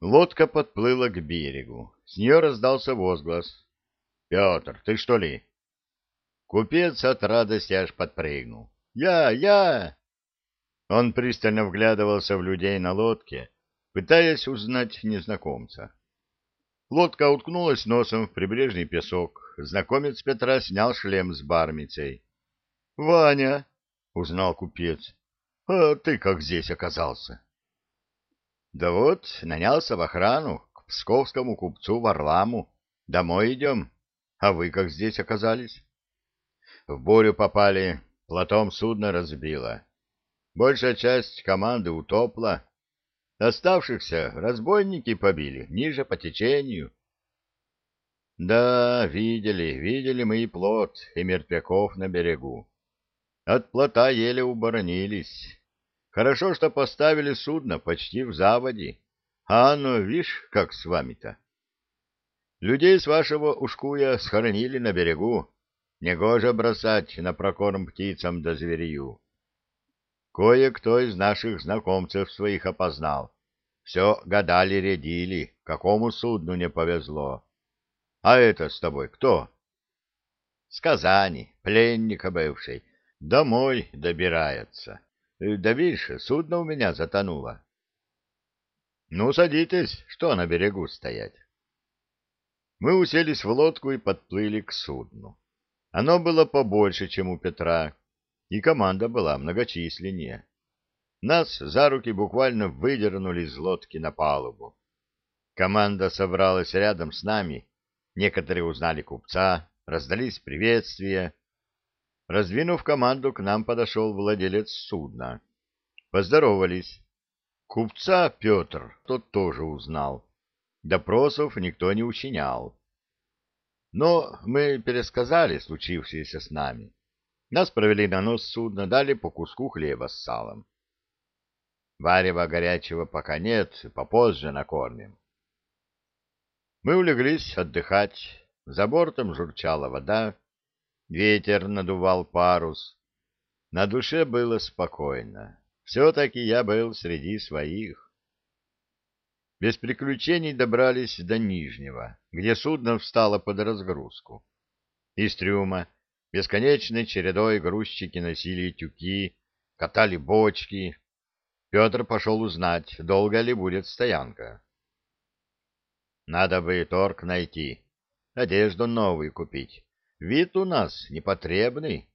Лодка подплыла к берегу. С нее раздался возглас. — Петр, ты что ли? Купец от радости аж подпрыгнул. «Я! Я!» Он пристально вглядывался в людей на лодке, пытаясь узнать незнакомца. Лодка уткнулась носом в прибрежный песок. Знакомец Петра снял шлем с бармицей. — Ваня! — узнал купец. — А ты как здесь оказался? — Да вот, нанялся в охрану к псковскому купцу Варламу. Домой идем. А вы как здесь оказались? — В бурю попали, плотом судно разбило. Большая часть команды утопла. Оставшихся разбойники побили, ниже по течению. Да, видели, видели мы и плот, и мертвяков на берегу. От плота еле уборонились. Хорошо, что поставили судно почти в заводе. А оно, вишь, как с вами-то. Людей с вашего ушкуя схоронили на берегу. Негоже бросать на прокорм птицам да зверью. Кое-кто из наших знакомцев своих опознал. Все гадали-рядили, какому судну не повезло. А это с тобой кто? С Казани, пленника бывший. Домой добирается. Да видишь, судно у меня затонуло. Ну, садитесь, что на берегу стоять. Мы уселись в лодку и подплыли к судну. Оно было побольше, чем у Петра, и команда была многочисленнее. Нас за руки буквально выдернули из лодки на палубу. Команда собралась рядом с нами, некоторые узнали купца, раздались приветствия. Раздвинув команду, к нам подошел владелец судна. Поздоровались. Купца Петр тот тоже узнал. Допросов никто не учинял. Но мы пересказали случившееся с нами. Нас провели на нос судна, дали по куску хлеба с салом. Варева горячего пока нет, попозже накормим. Мы улеглись отдыхать. За бортом журчала вода, ветер надувал парус. На душе было спокойно. Все-таки я был среди своих. Без приключений добрались до Нижнего, где судно встало под разгрузку. Из трюма Бесконечной чередой грузчики носили тюки, катали бочки. Петр пошел узнать, долго ли будет стоянка. Надо бы торг найти, одежду новую купить. Вид у нас непотребный.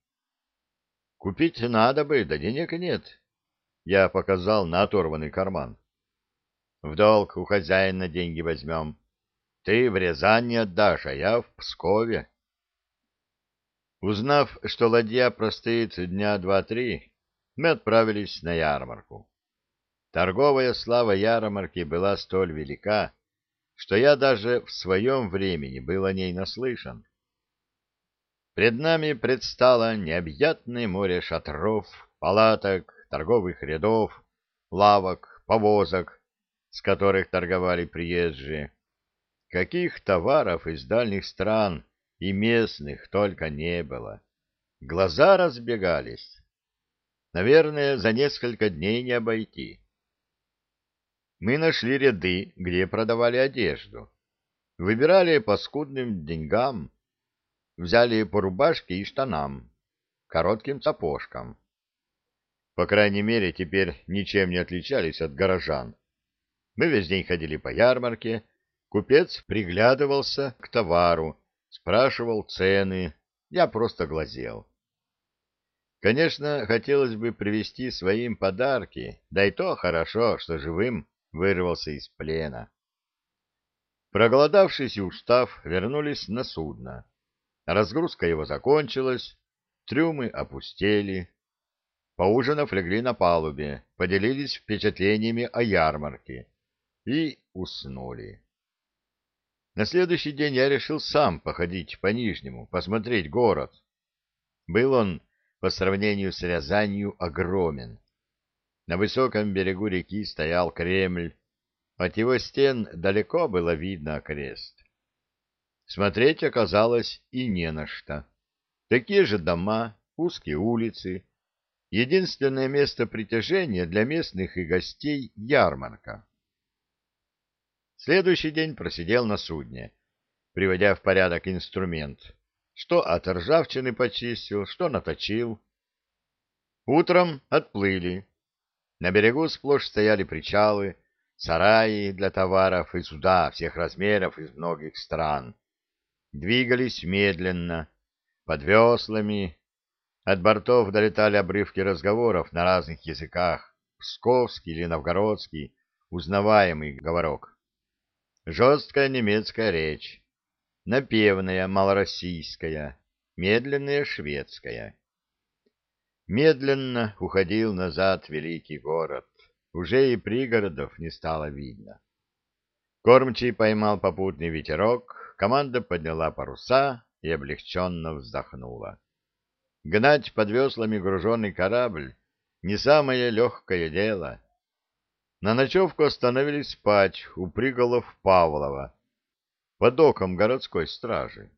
Купить надо бы, да денег нет. Я показал на оторванный карман. В долг у хозяина деньги возьмем. Ты в Рязани отдашь, а я в Пскове. Узнав, что ладья простоит дня два-три, мы отправились на ярмарку. Торговая слава ярмарки была столь велика, что я даже в своем времени был о ней наслышан. Пред нами предстало необъятное море шатров, палаток, торговых рядов, лавок, повозок, с которых торговали приезжие. Каких товаров из дальних стран и местных только не было. Глаза разбегались. Наверное, за несколько дней не обойти. Мы нашли ряды, где продавали одежду. Выбирали по скудным деньгам. Взяли по рубашке и штанам, коротким сапожкам. По крайней мере, теперь ничем не отличались от горожан. Мы весь день ходили по ярмарке, купец приглядывался к товару, спрашивал цены, я просто глазел. Конечно, хотелось бы привезти своим подарки, да и то хорошо, что живым вырвался из плена. Проголодавшись и устав, вернулись на судно. Разгрузка его закончилась, трюмы опустели. Поужинав, легли на палубе, поделились впечатлениями о ярмарке и уснули. На следующий день я решил сам походить по Нижнему, посмотреть город. Был он, по сравнению с Рязанью, огромен. На высоком берегу реки стоял Кремль. От его стен далеко было видно окрест. Смотреть оказалось и не на что. Такие же дома, узкие улицы. Единственное место притяжения для местных и гостей — ярмарка. Следующий день просидел на судне, приводя в порядок инструмент, что от ржавчины почистил, что наточил. Утром отплыли. На берегу сплошь стояли причалы, сараи для товаров и суда всех размеров из многих стран. Двигались медленно, под веслами. От бортов долетали обрывки разговоров на разных языках, псковский или новгородский, узнаваемый говорок. Жесткая немецкая речь, напевная малороссийская, медленная шведская. Медленно уходил назад великий город, уже и пригородов не стало видно. Кормчий поймал попутный ветерок, команда подняла паруса и облегченно вздохнула. Гнать под веслами груженный корабль — не самое легкое дело. На ночевку остановились спать у приголов Павлова, под оком городской стражи.